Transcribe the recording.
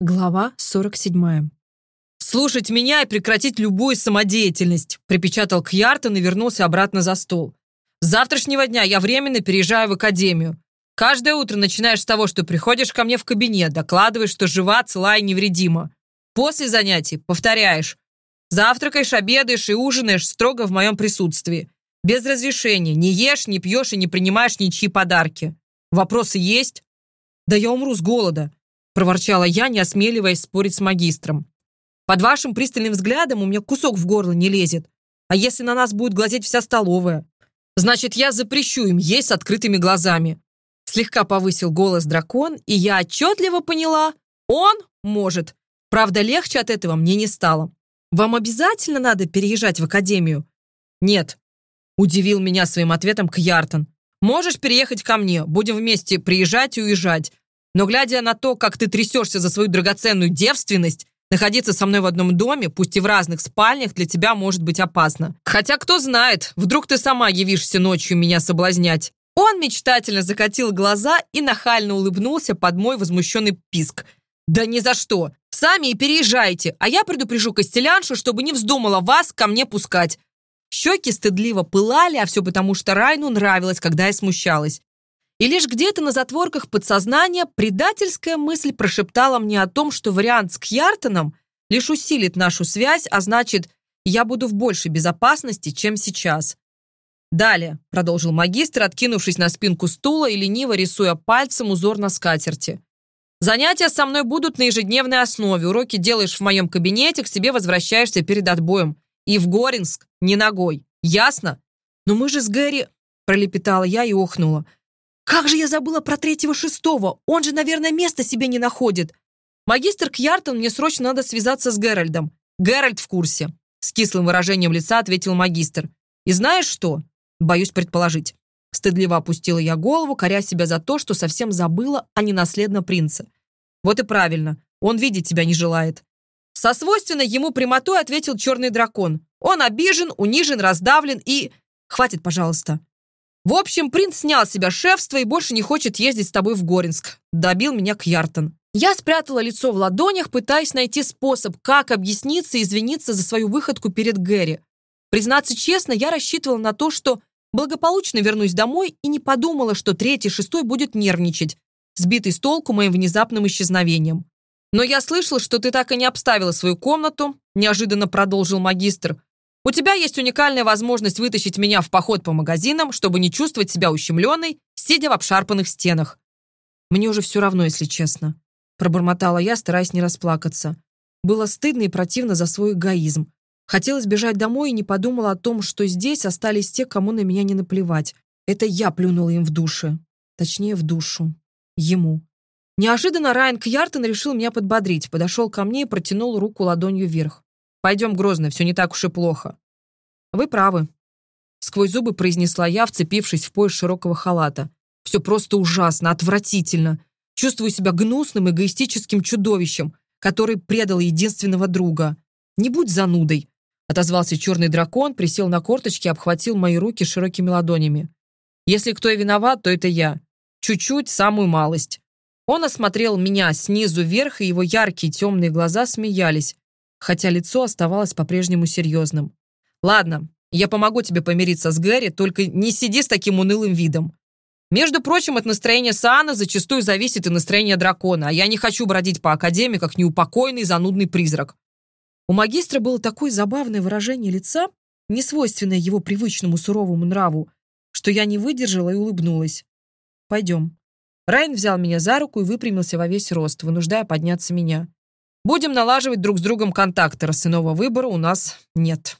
Глава 47. «Слушать меня и прекратить любую самодеятельность», припечатал Кьяртон и вернулся обратно за стол. «С завтрашнего дня я временно переезжаю в академию. Каждое утро начинаешь с того, что приходишь ко мне в кабинет, докладываешь, что жива, цела и невредима. После занятий повторяешь. Завтракаешь, обедаешь и ужинаешь строго в моем присутствии. Без разрешения. Не ешь, не пьешь и не принимаешь ничьи подарки. Вопросы есть?» «Да я умру с голода», проворчала я, не осмеливаясь спорить с магистром. «Под вашим пристальным взглядом у меня кусок в горло не лезет. А если на нас будет глазеть вся столовая? Значит, я запрещу им есть с открытыми глазами». Слегка повысил голос дракон, и я отчетливо поняла, он может. Правда, легче от этого мне не стало. «Вам обязательно надо переезжать в академию?» «Нет», — удивил меня своим ответом Кьяртон. «Можешь переехать ко мне, будем вместе приезжать и уезжать. Но глядя на то, как ты трясешься за свою драгоценную девственность, находиться со мной в одном доме, пусть и в разных спальнях, для тебя может быть опасно. Хотя, кто знает, вдруг ты сама явишься ночью меня соблазнять. Он мечтательно закатил глаза и нахально улыбнулся под мой возмущенный писк. «Да ни за что! Сами и переезжайте, а я предупрежу Костеляншу, чтобы не вздумала вас ко мне пускать». Щеки стыдливо пылали, а все потому, что Райну нравилось, когда я смущалась. И лишь где-то на затворках подсознания предательская мысль прошептала мне о том, что вариант с Кьяртоном лишь усилит нашу связь, а значит, я буду в большей безопасности, чем сейчас. «Далее», — продолжил магистр, откинувшись на спинку стула и лениво рисуя пальцем узор на скатерти. «Занятия со мной будут на ежедневной основе. Уроки делаешь в моем кабинете, к себе возвращаешься перед отбоем. И в Горинск не ногой. Ясно?» «Но Как же я забыла про третьего шестого! Он же, наверное, места себе не находит! Магистр Кьяртон, мне срочно надо связаться с Геральдом. Геральд в курсе!» С кислым выражением лица ответил магистр. «И знаешь что?» Боюсь предположить. Стыдливо опустила я голову, коря себя за то, что совсем забыла о ненаследном принце. «Вот и правильно. Он видеть тебя не желает». Со свойственной ему прямотой ответил черный дракон. «Он обижен, унижен, раздавлен и...» «Хватит, пожалуйста». В общем, принц снял с себя шефство и больше не хочет ездить с тобой в Горинск. Добил меня Кьяртон. Я спрятала лицо в ладонях, пытаясь найти способ, как объясниться и извиниться за свою выходку перед Гэри. Признаться честно, я рассчитывала на то, что благополучно вернусь домой и не подумала, что третий, шестой будет нервничать, сбитый с толку моим внезапным исчезновением. «Но я слышал, что ты так и не обставила свою комнату», неожиданно продолжил магистр. У тебя есть уникальная возможность вытащить меня в поход по магазинам, чтобы не чувствовать себя ущемленной, сидя в обшарпанных стенах. Мне уже все равно, если честно. Пробормотала я, стараясь не расплакаться. Было стыдно и противно за свой эгоизм. Хотелось бежать домой и не подумала о том, что здесь остались те, кому на меня не наплевать. Это я плюнула им в души. Точнее, в душу. Ему. Неожиданно Райан Кьяртон решил меня подбодрить, подошел ко мне и протянул руку ладонью вверх. Пойдем, Грозный, все не так уж и плохо». «Вы правы», — сквозь зубы произнесла я, вцепившись в пояс широкого халата. «Все просто ужасно, отвратительно. Чувствую себя гнусным, эгоистическим чудовищем, который предал единственного друга. Не будь занудой», — отозвался черный дракон, присел на корточки и обхватил мои руки широкими ладонями. «Если кто и виноват, то это я. Чуть-чуть, самую малость». Он осмотрел меня снизу вверх, и его яркие темные глаза смеялись, хотя лицо оставалось по-прежнему серьезным. «Ладно, я помогу тебе помириться с Гэри, только не сиди с таким унылым видом. Между прочим, от настроения Саана зачастую зависит и настроение дракона, а я не хочу бродить по Академии, как неупокойный занудный призрак». У магистра было такое забавное выражение лица, несвойственное его привычному суровому нраву, что я не выдержала и улыбнулась. «Пойдем». Райан взял меня за руку и выпрямился во весь рост, вынуждая подняться меня. Будем налаживать друг с другом контакты, раз иного выбора у нас нет.